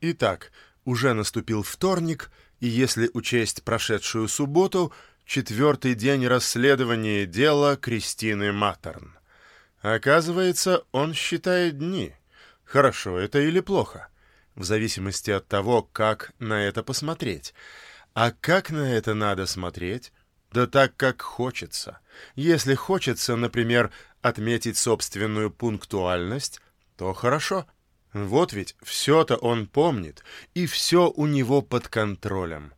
Итак, уже наступил вторник, и если учесть прошедшую субботу, четвертый день расследования дела Кристины Матерн. Оказывается, он считает дни. Хорошо это или плохо? В зависимости от того, как на это посмотреть. А как на это надо смотреть? Да так, как хочется. Если хочется, например, отметить собственную пунктуальность, то хорошо. Вот ведь все-то он помнит, и все у него под контролем.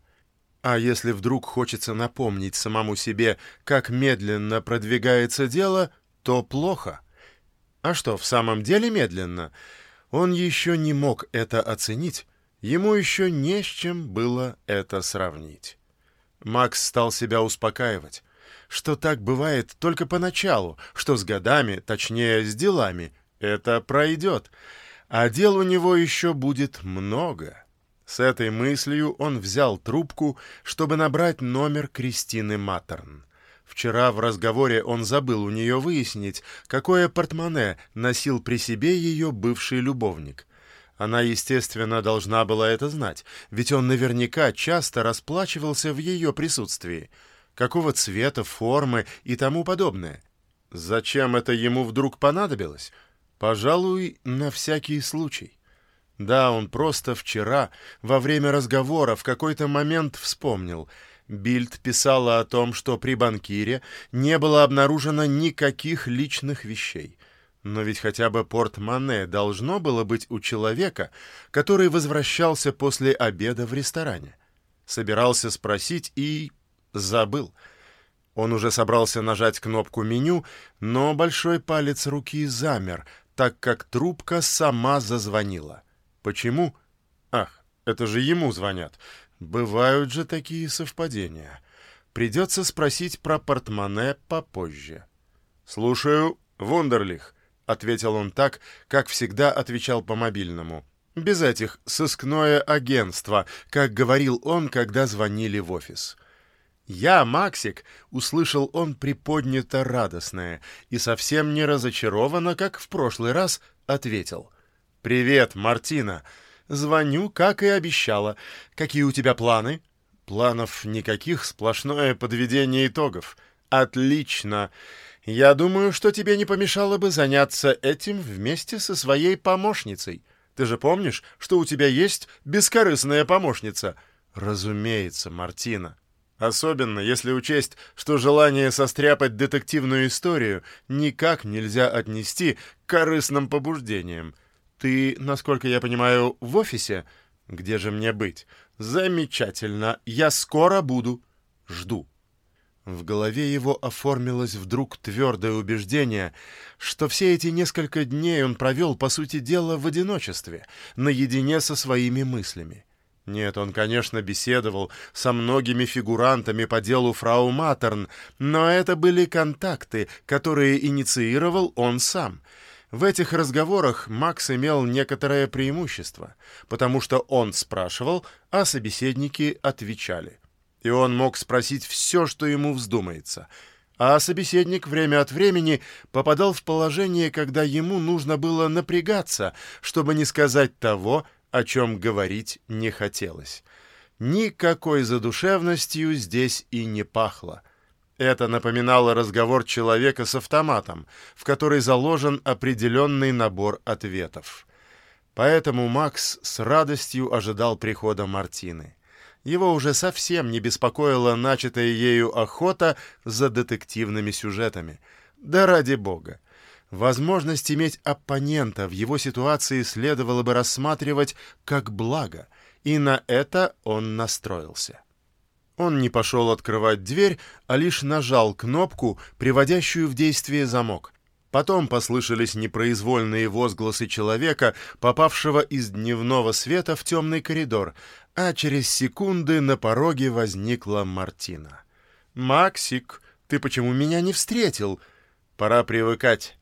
А если вдруг хочется напомнить самому себе, как медленно продвигается дело, то плохо. А что, в самом деле медленно? Он еще не мог это оценить, ему еще не с чем было это сравнить. Макс стал себя успокаивать, что так бывает только поначалу, что с годами, точнее, с делами, это пройдет — а дел у него еще будет много. С этой мыслью он взял трубку, чтобы набрать номер Кристины Матерн. Вчера в разговоре он забыл у нее выяснить, какое портмоне носил при себе ее бывший любовник. Она, естественно, должна была это знать, ведь он наверняка часто расплачивался в ее присутствии. Какого цвета, формы и тому подобное. Зачем это ему вдруг понадобилось? Пожалуй, на всякий случай. Да, он просто вчера, во время разговора, в какой-то момент вспомнил. Бильд писала о том, что при банкире не было обнаружено никаких личных вещей. Но ведь хотя бы портмоне должно было быть у человека, который возвращался после обеда в ресторане. Собирался спросить и... забыл. Он уже собрался нажать кнопку меню, но большой палец руки замер, так как трубка сама зазвонила. Почему? Ах, это же ему звонят. Бывают же такие совпадения. Придется спросить про портмоне попозже. «Слушаю, Вундерлих», — ответил он так, как всегда отвечал по мобильному. Без этих «сыскное агентство», как говорил он, когда звонили в офис. «Я, Максик!» — услышал он приподнято радостное и совсем не разочарованно, как в прошлый раз, ответил. «Привет, Мартина! Звоню, как и обещала. Какие у тебя планы?» «Планов никаких, сплошное подведение итогов. Отлично! Я думаю, что тебе не помешало бы заняться этим вместе со своей помощницей. Ты же помнишь, что у тебя есть бескорыстная помощница?» «Разумеется, Мартина». Особенно, если учесть, что желание состряпать детективную историю никак нельзя отнести к корыстным побуждениям. Ты, насколько я понимаю, в офисе? Где же мне быть? Замечательно. Я скоро буду. Жду. В голове его оформилось вдруг твердое убеждение, что все эти несколько дней он провел, по сути дела, в одиночестве, наедине со своими мыслями. Нет, он, конечно, беседовал со многими фигурантами по делу фрау Матерн, но это были контакты, которые инициировал он сам. В этих разговорах Макс имел некоторое преимущество, потому что он спрашивал, а собеседники отвечали. И он мог спросить все, что ему вздумается. А собеседник время от времени попадал в положение, когда ему нужно было напрягаться, чтобы не сказать того, о чем говорить не хотелось. Никакой задушевностью здесь и не пахло. Это напоминало разговор человека с автоматом, в который заложен определенный набор ответов. Поэтому Макс с радостью ожидал прихода Мартины. Его уже совсем не беспокоила начатая ею охота за детективными сюжетами. Да ради бога! Возможность иметь оппонента в его ситуации следовало бы рассматривать как благо, и на это он настроился. Он не пошел открывать дверь, а лишь нажал кнопку, приводящую в действие замок. Потом послышались непроизвольные возгласы человека, попавшего из дневного света в темный коридор, а через секунды на пороге возникла Мартина. «Максик, ты почему меня не встретил?» «Пора привыкать.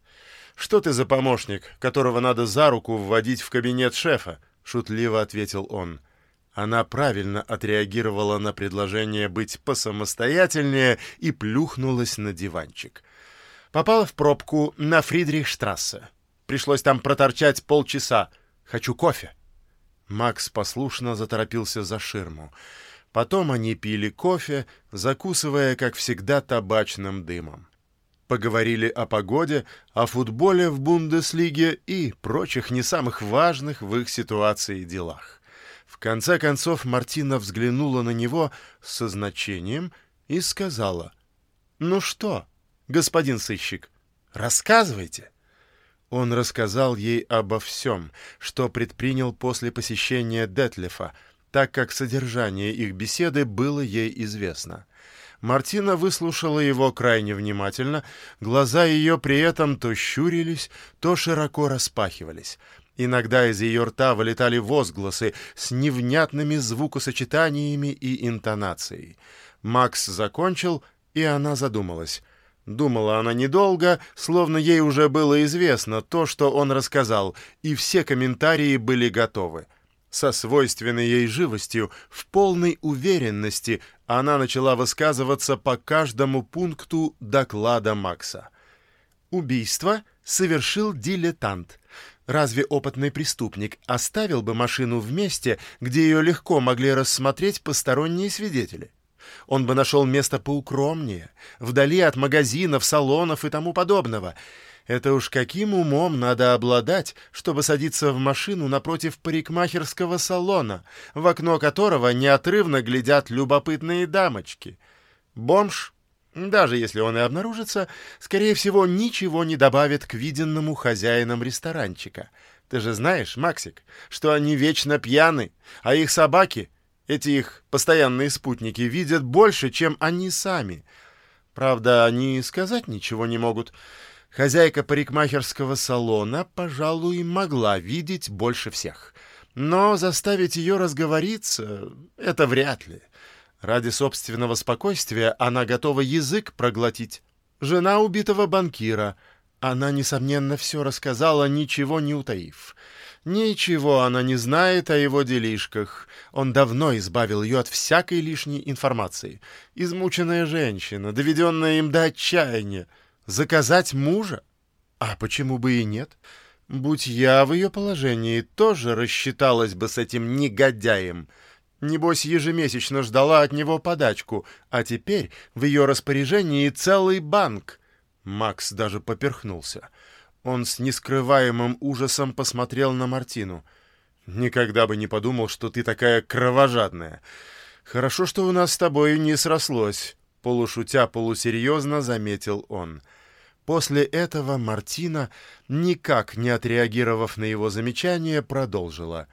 «Что ты за помощник, которого надо за руку вводить в кабинет шефа?» — шутливо ответил он. Она правильно отреагировала на предложение быть посамостоятельнее и плюхнулась на диванчик. Попала в пробку на Фридрихштрассе. Пришлось там проторчать полчаса. Хочу кофе. Макс послушно заторопился за ширму. Потом они пили кофе, закусывая, как всегда, табачным дымом. Поговорили о погоде, о футболе в Бундеслиге и прочих не самых важных в их ситуации делах. В конце концов Мартина взглянула на него со значением и сказала, «Ну что, господин сыщик, рассказывайте». Он рассказал ей обо всем, что предпринял после посещения Детлефа, так как содержание их беседы было ей известно. Мартина выслушала его крайне внимательно, глаза ее при этом то щурились, то широко распахивались. Иногда из ее рта вылетали возгласы с невнятными звукосочетаниями и интонацией. Макс закончил, и она задумалась. Думала она недолго, словно ей уже было известно то, что он рассказал, и все комментарии были готовы. Со свойственной ей живостью, в полной уверенности, она начала высказываться по каждому пункту доклада Макса. Убийство совершил дилетант. Разве опытный преступник оставил бы машину в месте, где ее легко могли рассмотреть посторонние свидетели? Он бы нашел место поукромнее, вдали от магазинов, салонов и тому подобного. Это уж каким умом надо обладать, чтобы садиться в машину напротив парикмахерского салона, в окно которого неотрывно глядят любопытные дамочки. Бомж, даже если он и обнаружится, скорее всего, ничего не добавит к виденному хозяинам ресторанчика. Ты же знаешь, Максик, что они вечно пьяны, а их собаки — эти их постоянные спутники видят больше, чем они сами. Правда, они сказать ничего не могут. Хозяйка парикмахерского салона, пожалуй, могла видеть больше всех. Но заставить ее разговориться — это вряд ли. Ради собственного спокойствия она готова язык проглотить. Жена убитого банкира. Она, несомненно, все рассказала, ничего не утаив. Ничего она не знает о его делишках. Он давно избавил ее от всякой лишней информации. Измученная женщина, доведенная им до отчаяния. Заказать мужа? А почему бы и нет? Будь я в ее положении, тоже рассчиталась бы с этим негодяем. Небось, ежемесячно ждала от него подачку, а теперь в ее распоряжении целый банк. Макс даже поперхнулся. — он с нескрываемым ужасом посмотрел на Мартину. «Никогда бы не подумал, что ты такая кровожадная. Хорошо, что у нас с тобой не срослось», — полушутя полусерьезно заметил он. После этого Мартина, никак не отреагировав на его замечание, продолжила.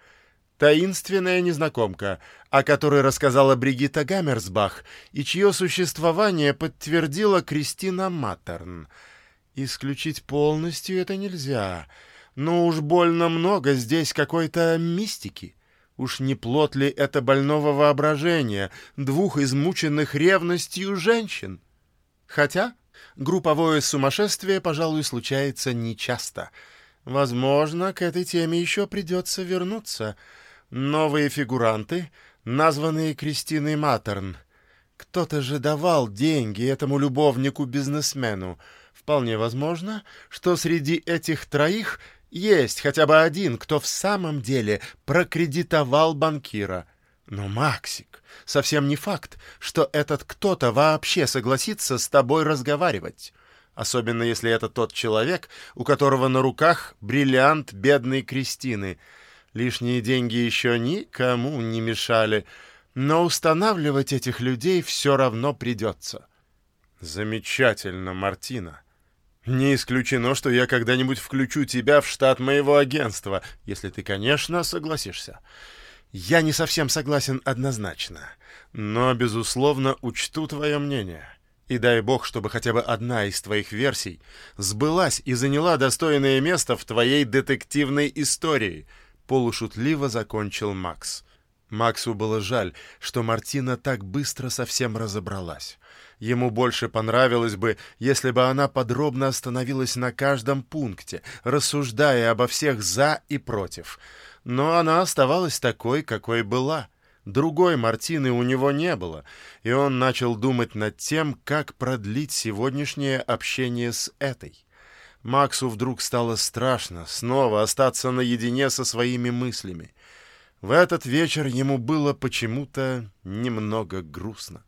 «Таинственная незнакомка, о которой рассказала Бригитта Гаммерсбах и чье существование подтвердила Кристина Маттерн». Исключить полностью это нельзя, но уж больно много здесь какой-то мистики. Уж не плод ли это больного воображения двух измученных ревностью женщин? Хотя групповое сумасшествие, пожалуй, случается нечасто. Возможно, к этой теме еще придется вернуться. Новые фигуранты, названные Кристиной Матерн. Кто-то же давал деньги этому любовнику-бизнесмену — Вполне возможно, что среди этих троих есть хотя бы один, кто в самом деле прокредитовал банкира. Но, Максик, совсем не факт, что этот кто-то вообще согласится с тобой разговаривать. Особенно если это тот человек, у которого на руках бриллиант бедной Кристины. Лишние деньги еще никому не мешали, но устанавливать этих людей все равно придется. Замечательно, Мартина. Не исключено, что я когда-нибудь включу тебя в штат моего агентства, если ты, конечно, согласишься. Я не совсем согласен однозначно, но, безусловно, учту твое мнение. И дай бог, чтобы хотя бы одна из твоих версий сбылась и заняла достойное место в твоей детективной истории, полушутливо закончил Макс. Максу было жаль, что Мартина так быстро совсем разобралась. Ему больше понравилось бы, если бы она подробно остановилась на каждом пункте, рассуждая обо всех «за» и «против». Но она оставалась такой, какой была. Другой Мартины у него не было, и он начал думать над тем, как продлить сегодняшнее общение с этой. Максу вдруг стало страшно снова остаться наедине со своими мыслями. В этот вечер ему было почему-то немного грустно.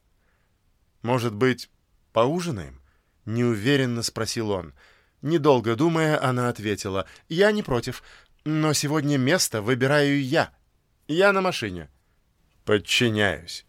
«Может быть, поужинаем?» — неуверенно спросил он. Недолго думая, она ответила, «Я не против, но сегодня место выбираю я. Я на машине». «Подчиняюсь».